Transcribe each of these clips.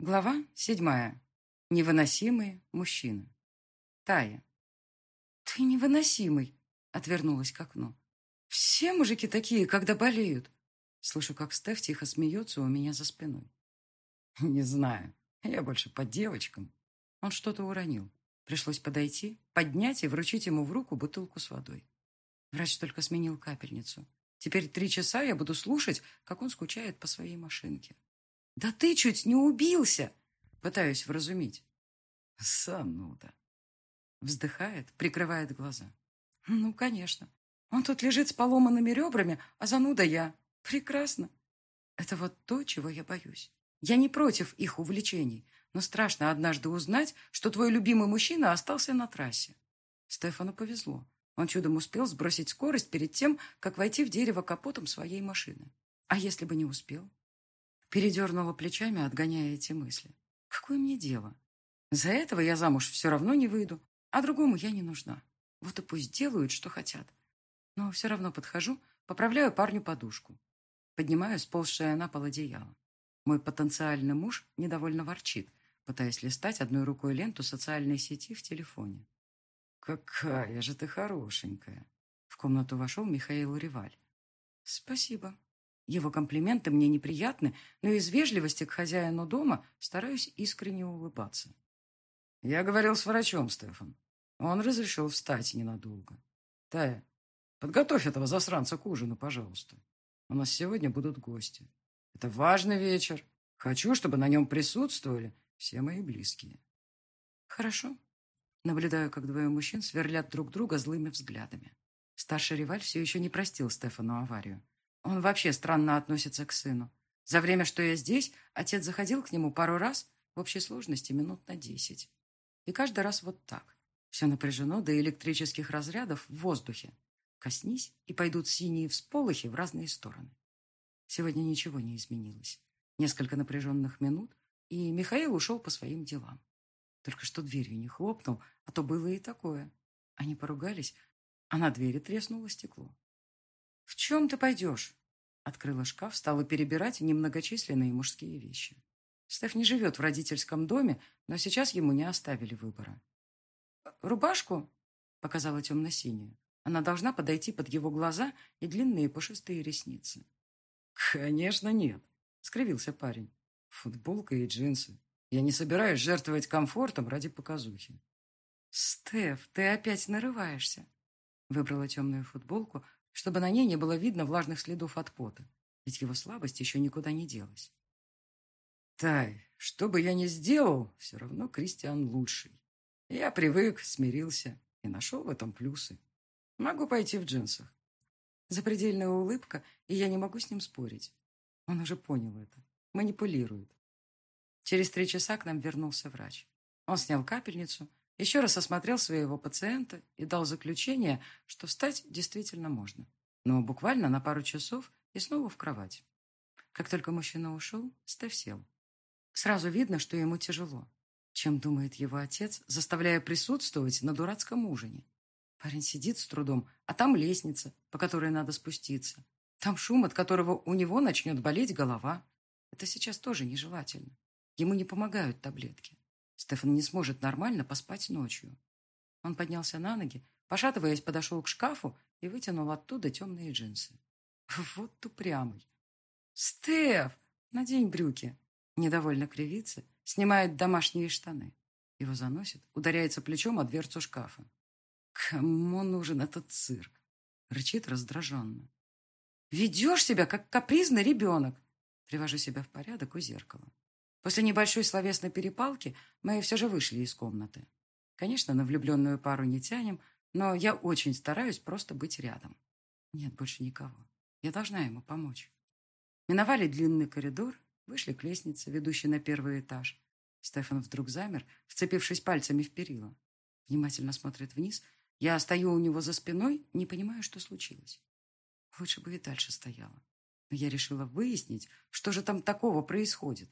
Глава седьмая. Невыносимые мужчины. Тая. «Ты невыносимый!» — отвернулась к окну. «Все мужики такие, когда болеют!» Слышу, как Стеф тихо смеется у меня за спиной. «Не знаю. Я больше по девочкам». Он что-то уронил. Пришлось подойти, поднять и вручить ему в руку бутылку с водой. Врач только сменил капельницу. Теперь три часа я буду слушать, как он скучает по своей машинке. «Да ты чуть не убился!» Пытаюсь вразумить. «Сануда!» Вздыхает, прикрывает глаза. «Ну, конечно. Он тут лежит с поломанными ребрами, а зануда я. Прекрасно. Это вот то, чего я боюсь. Я не против их увлечений, но страшно однажды узнать, что твой любимый мужчина остался на трассе. Стефану повезло. Он чудом успел сбросить скорость перед тем, как войти в дерево капотом своей машины. А если бы не успел? Передернула плечами, отгоняя эти мысли. Какое мне дело? За этого я замуж все равно не выйду, а другому я не нужна. Вот и пусть делают, что хотят. Но все равно подхожу, поправляю парню подушку. Поднимаю сползшее на пол одеяло. Мой потенциальный муж недовольно ворчит, пытаясь листать одной рукой ленту социальной сети в телефоне. «Какая же ты хорошенькая!» В комнату вошел Михаил Риваль. «Спасибо», его комплименты мне неприятны, но из вежливости к хозяину дома стараюсь искренне улыбаться. Я говорил с врачом, Стефан. Он разрешил встать ненадолго. Тая, подготовь этого засранца к ужину, пожалуйста. У нас сегодня будут гости. Это важный вечер. Хочу, чтобы на нем присутствовали все мои близкие. Хорошо. Наблюдаю, как двое мужчин сверлят друг друга злыми взглядами. Старший реваль все еще не простил Стефану аварию. Он вообще странно относится к сыну. За время, что я здесь, отец заходил к нему пару раз, в общей сложности минут на десять. И каждый раз вот так. Все напряжено до электрических разрядов в воздухе. Коснись, и пойдут синие всполохи в разные стороны. Сегодня ничего не изменилось. Несколько напряженных минут, и Михаил ушел по своим делам. Только что дверью не хлопнул, а то было и такое. Они поругались, а на двери треснуло стекло. «В чем ты пойдешь?» Открыла шкаф, стала перебирать немногочисленные мужские вещи. Стеф не живет в родительском доме, но сейчас ему не оставили выбора. «Рубашку?» — показала темно-синюю. Она должна подойти под его глаза и длинные пушистые ресницы. «Конечно нет», — скривился парень. «Футболка и джинсы. Я не собираюсь жертвовать комфортом ради показухи». «Стеф, ты опять нарываешься», — выбрала темную футболку, чтобы на ней не было видно влажных следов от пота, ведь его слабость еще никуда не делась. «Тай, что бы я ни сделал, все равно Кристиан лучший. Я привык, смирился и нашел в этом плюсы. Могу пойти в джинсах. Запредельная улыбка, и я не могу с ним спорить. Он уже понял это. Манипулирует. Через три часа к нам вернулся врач. Он снял капельницу, еще раз осмотрел своего пациента и дал заключение, что встать действительно можно. Но буквально на пару часов и снова в кровать. Как только мужчина ушел, Стеф сел. Сразу видно, что ему тяжело. Чем думает его отец, заставляя присутствовать на дурацком ужине. Парень сидит с трудом, а там лестница, по которой надо спуститься. Там шум, от которого у него начнет болеть голова. Это сейчас тоже нежелательно. Ему не помогают таблетки. Стефан не сможет нормально поспать ночью. Он поднялся на ноги, пошатываясь, подошел к шкафу и вытянул оттуда темные джинсы. Вот упрямый. «Стеф, надень брюки!» Недовольно кривится, снимает домашние штаны. Его заносит, ударяется плечом о дверцу шкафа. Кому нужен этот цирк? Рычит раздраженно. Ведешь себя, как капризный ребенок. Привожу себя в порядок у зеркала. После небольшой словесной перепалки мы все же вышли из комнаты. Конечно, на влюбленную пару не тянем, но я очень стараюсь просто быть рядом. Нет больше никого. Я должна ему помочь. Миновали длинный коридор, вышли к лестнице, ведущей на первый этаж. Стефан вдруг замер, вцепившись пальцами в перила. Внимательно смотрит вниз. Я стою у него за спиной, не понимаю, что случилось. Лучше бы и дальше стояла. Но я решила выяснить, что же там такого происходит.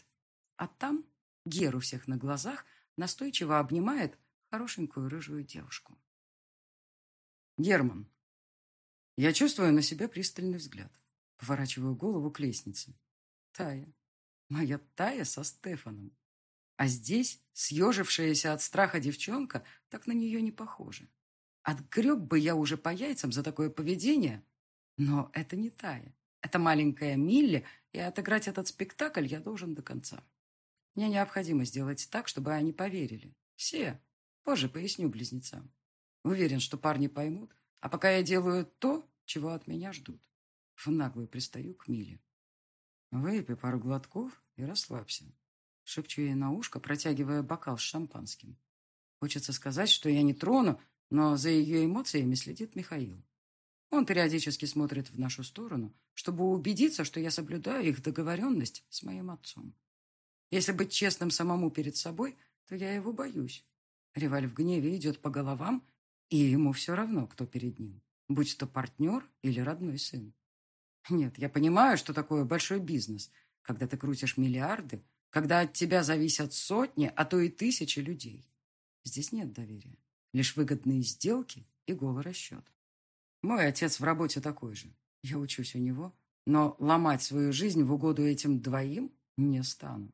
А там Гер у всех на глазах настойчиво обнимает хорошенькую рыжую девушку. Герман. Я чувствую на себя пристальный взгляд. Поворачиваю голову к лестнице. Тая. Моя Тая со Стефаном. А здесь съежившаяся от страха девчонка так на нее не похожа. Отгреб бы я уже по яйцам за такое поведение, но это не Тая. Это маленькая Милли, и отыграть этот спектакль я должен до конца. Мне необходимо сделать так, чтобы они поверили. Все. Позже поясню близнецам. Уверен, что парни поймут. А пока я делаю то, чего от меня ждут. В наглую пристаю к Миле. Выпей пару глотков и расслабься. Шепчу ей на ушко, протягивая бокал с шампанским. Хочется сказать, что я не трону, но за ее эмоциями следит Михаил. Он периодически смотрит в нашу сторону, чтобы убедиться, что я соблюдаю их договоренность с моим отцом. Если быть честным самому перед собой, то я его боюсь. Реваль в гневе идет по головам, и ему все равно, кто перед ним, будь то партнер или родной сын. Нет, я понимаю, что такое большой бизнес, когда ты крутишь миллиарды, когда от тебя зависят сотни, а то и тысячи людей. Здесь нет доверия, лишь выгодные сделки и голый расчет. Мой отец в работе такой же. Я учусь у него, но ломать свою жизнь в угоду этим двоим не стану.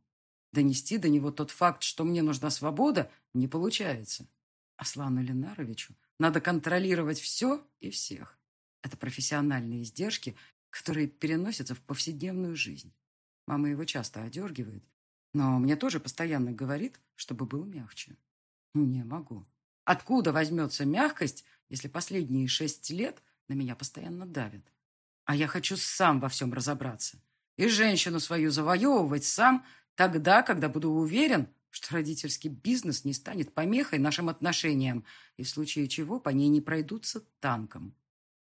Донести до него тот факт, что мне нужна свобода, не получается. Аслану Ленаровичу надо контролировать все и всех. Это профессиональные издержки, которые переносятся в повседневную жизнь. Мама его часто одергивает, но мне тоже постоянно говорит, чтобы был мягче. Не могу. Откуда возьмется мягкость, если последние шесть лет на меня постоянно давят? А я хочу сам во всем разобраться. И женщину свою завоевывать сам, Тогда, когда буду уверен, что родительский бизнес не станет помехой нашим отношениям, и в случае чего по ней не пройдутся танком.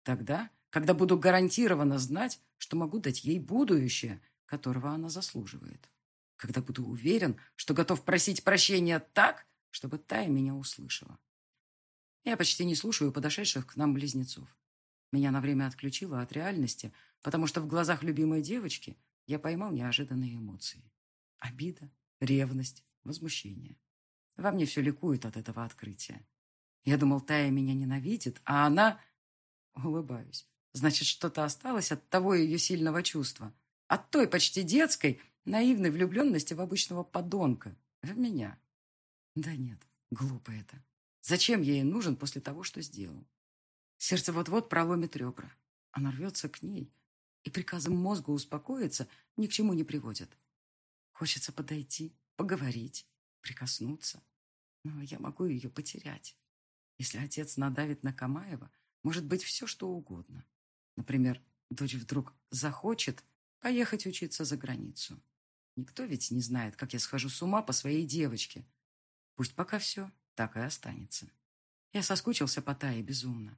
Тогда, когда буду гарантированно знать, что могу дать ей будущее, которого она заслуживает. Когда буду уверен, что готов просить прощения так, чтобы Тая меня услышала. Я почти не слушаю подошедших к нам близнецов. Меня на время отключило от реальности, потому что в глазах любимой девочки я поймал неожиданные эмоции. Обида, ревность, возмущение. Во мне все ликует от этого открытия. Я думал, Тая меня ненавидит, а она... Улыбаюсь. Значит, что-то осталось от того ее сильного чувства. От той почти детской, наивной влюбленности в обычного подонка. В меня. Да нет, глупо это. Зачем я ей нужен после того, что сделал? Сердце вот-вот проломит ребра. Она рвется к ней. И приказом мозга успокоиться ни к чему не приводит. Хочется подойти, поговорить, прикоснуться. Но я могу ее потерять. Если отец надавит на Камаева, может быть все, что угодно. Например, дочь вдруг захочет поехать учиться за границу. Никто ведь не знает, как я схожу с ума по своей девочке. Пусть пока все так и останется. Я соскучился по Тае безумно.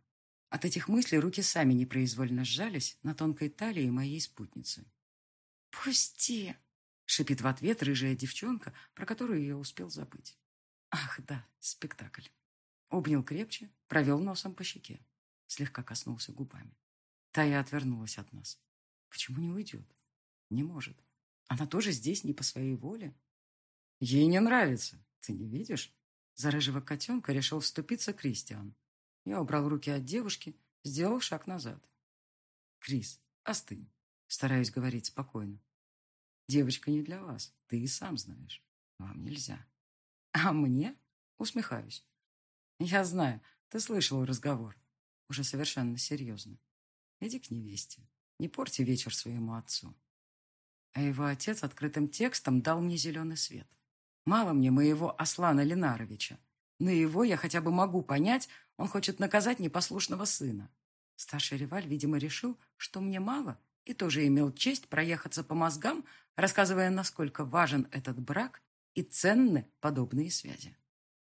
От этих мыслей руки сами непроизвольно сжались на тонкой талии моей спутницы. «Пусти!» Шипит в ответ рыжая девчонка, про которую я успел забыть. Ах, да, спектакль. Обнял крепче, провел носом по щеке. Слегка коснулся губами. Тая отвернулась от нас. Почему не уйдет? Не может. Она тоже здесь не по своей воле. Ей не нравится. Ты не видишь? За рыжего котенка решил вступиться Кристиан. Я убрал руки от девушки, сделал шаг назад. Крис, остынь. Стараюсь говорить спокойно. Девочка не для вас, ты и сам знаешь. Вам нельзя. А мне? Усмехаюсь. Я знаю, ты слышал разговор. Уже совершенно серьезно. Иди к невесте. Не порти вечер своему отцу. А его отец открытым текстом дал мне зеленый свет. Мало мне моего Аслана Ленаровича. Но его я хотя бы могу понять, он хочет наказать непослушного сына. Старший реваль, видимо, решил, что мне мало, и тоже имел честь проехаться по мозгам, рассказывая, насколько важен этот брак и ценны подобные связи.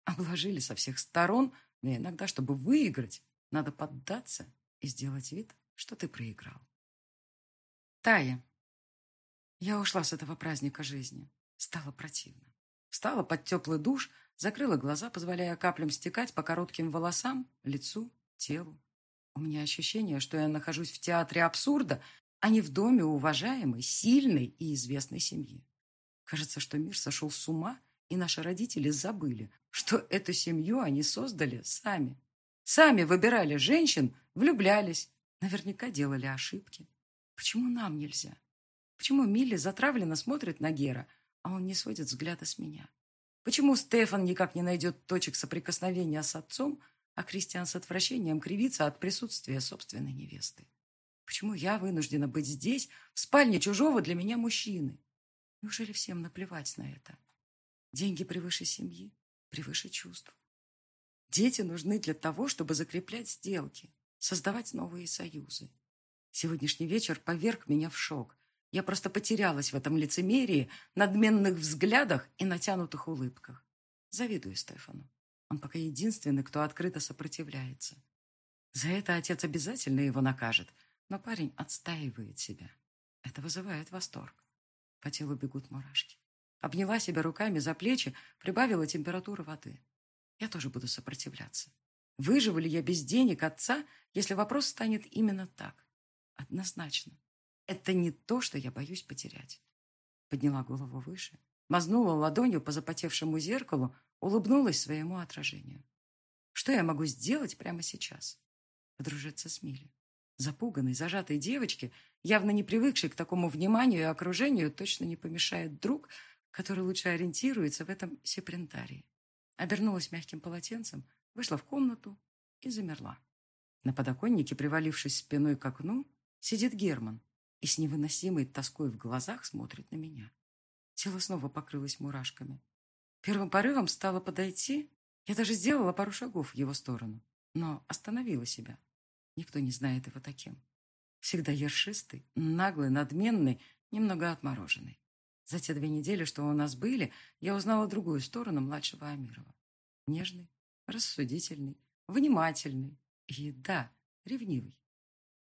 Обложили со всех сторон, но иногда, чтобы выиграть, надо поддаться и сделать вид, что ты проиграл. Тая. Я ушла с этого праздника жизни. Стало противно. Встала под теплый душ, закрыла глаза, позволяя каплям стекать по коротким волосам, лицу, телу. У меня ощущение, что я нахожусь в театре абсурда, а не в доме уважаемой, сильной и известной семьи. Кажется, что мир сошел с ума, и наши родители забыли, что эту семью они создали сами. Сами выбирали женщин, влюблялись, наверняка делали ошибки. Почему нам нельзя? Почему Милли затравленно смотрит на Гера, а он не сводит взгляда с меня? Почему Стефан никак не найдет точек соприкосновения с отцом, а Кристиан с отвращением кривится от присутствия собственной невесты? Почему я вынуждена быть здесь, в спальне чужого для меня мужчины? Неужели всем наплевать на это? Деньги превыше семьи, превыше чувств. Дети нужны для того, чтобы закреплять сделки, создавать новые союзы. Сегодняшний вечер поверг меня в шок. Я просто потерялась в этом лицемерии, надменных взглядах и натянутых улыбках. Завидую Стефану. Он пока единственный, кто открыто сопротивляется. За это отец обязательно его накажет, но парень отстаивает себя. Это вызывает восторг. По телу бегут мурашки. Обняла себя руками за плечи, прибавила температуру воды. Я тоже буду сопротивляться. Выживу ли я без денег отца, если вопрос станет именно так? Однозначно. Это не то, что я боюсь потерять. Подняла голову выше, мазнула ладонью по запотевшему зеркалу, улыбнулась своему отражению. Что я могу сделать прямо сейчас? Подружиться с Милей. Запуганной, зажатой девочке, явно не привыкшей к такому вниманию и окружению, точно не помешает друг, который лучше ориентируется в этом сепрентарии. Обернулась мягким полотенцем, вышла в комнату и замерла. На подоконнике, привалившись спиной к окну, сидит Герман и с невыносимой тоской в глазах смотрит на меня. Тело снова покрылось мурашками. Первым порывом стало подойти. Я даже сделала пару шагов в его сторону, но остановила себя. Никто не знает его таким. Всегда ершистый, наглый, надменный, немного отмороженный. За те две недели, что у нас были, я узнала другую сторону младшего Амирова. Нежный, рассудительный, внимательный и, да, ревнивый.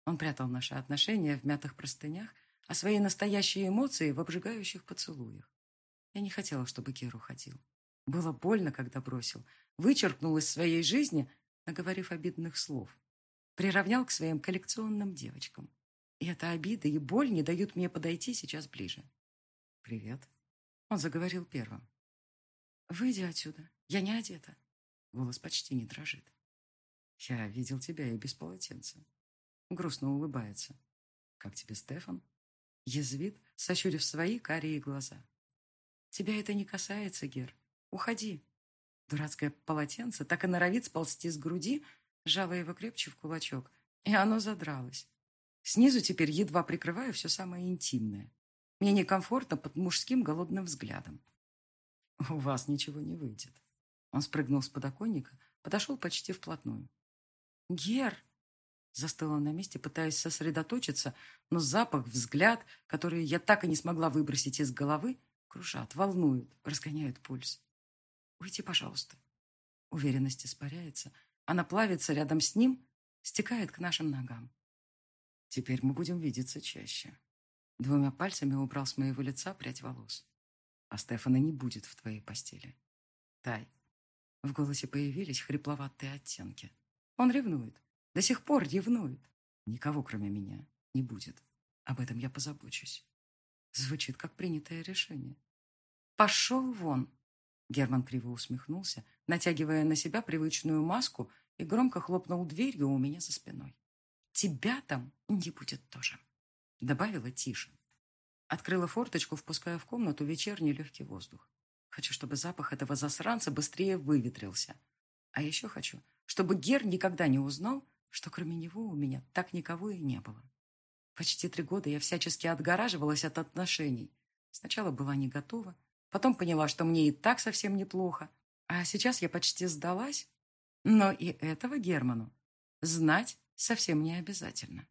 Он прятал наши отношения в мятых простынях, а свои настоящие эмоции в обжигающих поцелуях. Я не хотела, чтобы Кир уходил. Было больно, когда бросил. Вычеркнул из своей жизни, наговорив обидных слов. Приравнял к своим коллекционным девочкам. И эта обида и боль не дают мне подойти сейчас ближе. «Привет». Он заговорил первым. «Выйди отсюда. Я не одета». Голос почти не дрожит. «Я видел тебя и без полотенца». Грустно улыбается. «Как тебе, Стефан?» Язвит, сощурив свои карие глаза. «Тебя это не касается, Гер. Уходи». Дурацкое полотенце так и норовит сползти с груди, Сжала его крепче в кулачок, и оно задралось. Снизу теперь едва прикрываю все самое интимное. Мне некомфортно под мужским голодным взглядом. «У вас ничего не выйдет». Он спрыгнул с подоконника, подошел почти вплотную. «Гер!» Застыла на месте, пытаясь сосредоточиться, но запах, взгляд, который я так и не смогла выбросить из головы, кружат, волнуют, разгоняют пульс. «Уйди, пожалуйста». Уверенность испаряется, она плавится рядом с ним, стекает к нашим ногам. Теперь мы будем видеться чаще. Двумя пальцами убрал с моего лица прядь волос. А Стефана не будет в твоей постели. Тай. В голосе появились хрипловатые оттенки. Он ревнует. До сих пор ревнует. Никого, кроме меня, не будет. Об этом я позабочусь. Звучит как принятое решение. Пошел вон. Герман криво усмехнулся, натягивая на себя привычную маску и громко хлопнул дверью у меня за спиной. «Тебя там не будет тоже», — добавила тише. Открыла форточку, впуская в комнату вечерний легкий воздух. Хочу, чтобы запах этого засранца быстрее выветрился. А еще хочу, чтобы Гер никогда не узнал, что кроме него у меня так никого и не было. Почти три года я всячески отгораживалась от отношений. Сначала была не готова, Потом поняла, что мне и так совсем неплохо. А сейчас я почти сдалась. Но и этого Герману знать совсем не обязательно.